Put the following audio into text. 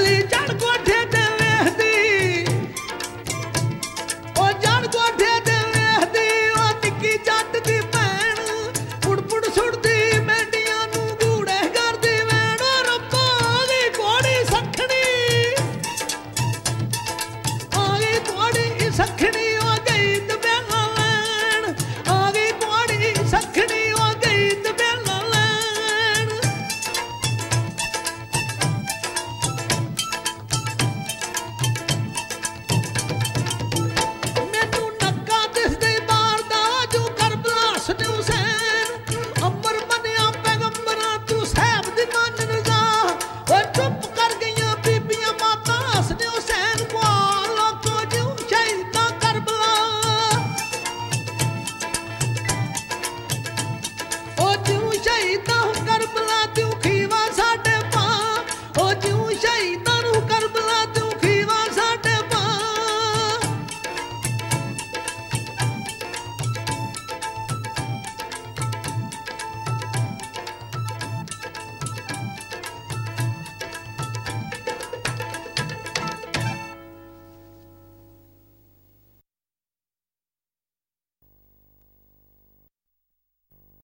ਬੱਲੀ ਉਹ ਟਿੱਕੀ ਜੱਟ ਦੀ ਭੈਣ। ਪੁੜਪੁੜ ਸੁੜਦੀ ਮੈਂਡੀਆਂ ਨੂੰ ਗੂੜੇ ਕਰਦੀ। ਵੈਣ ਰੱਬਾ ਦੀ ਕੋੜੀ ਸਖਣੀ। ਆਲੀ ਕੋੜੀ